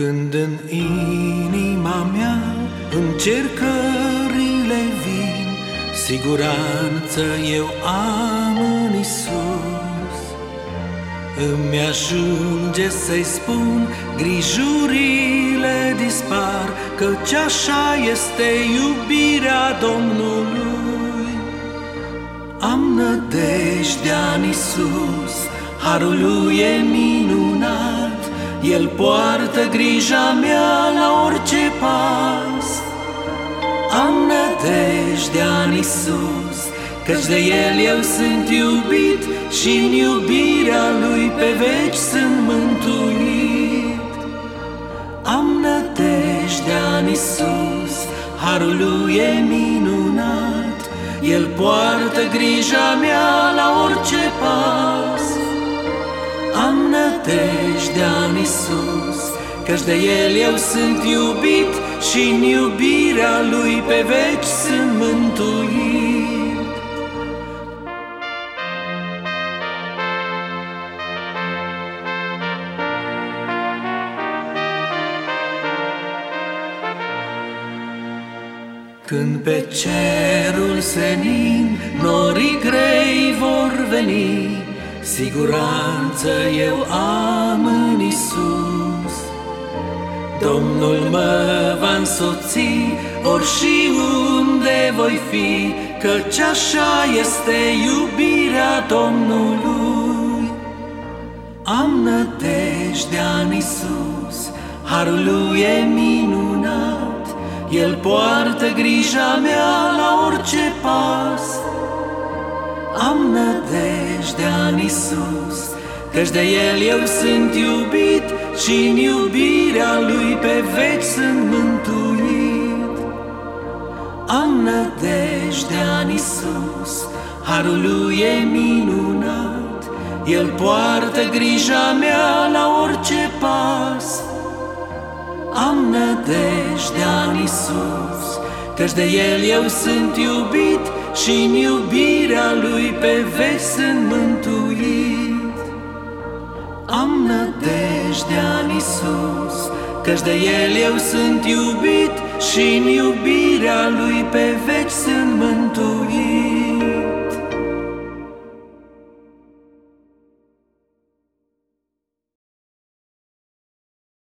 Când în inima mea încercările vin, Siguranță eu am în Isus. Îmi ajunge să-i spun, grijurile dispar, Căci așa este iubirea Domnului. Am nădejdea în Isus, harul lui e minunat, el poartă grija mea la orice pas. Am nădejdea în Isus Căci de El eu sunt iubit și în iubirea Lui pe veci sunt mântuit. Am nădejdea în Isus Harul Lui e minunat. El poartă grija mea la orice pas nădejdea în Isus Căci de El eu sunt iubit și în iubirea Lui pe veci sunt mântuit Când pe cerul senin norii grei vor veni Siguranță eu am în Isus. Domnul mă va însoți ori și unde voi fi, Căci așa este iubirea Domnului. Am nădejdea în Isus, harul lui e minunat, El poartă grija mea la orice pas. Am nădejdea în Isus, Căci de El eu sunt iubit și în iubirea Lui pe veci sunt mântuit. Am nădejdea în Isus, harul Lui e minunat, El poartă grija mea la orice pas. Am nădejdea în Isus, Căci de El eu sunt iubit și în iubirea Lui pe veci sunt mântuit. Am nădejdea în Isus, Căci de El eu sunt iubit și în iubirea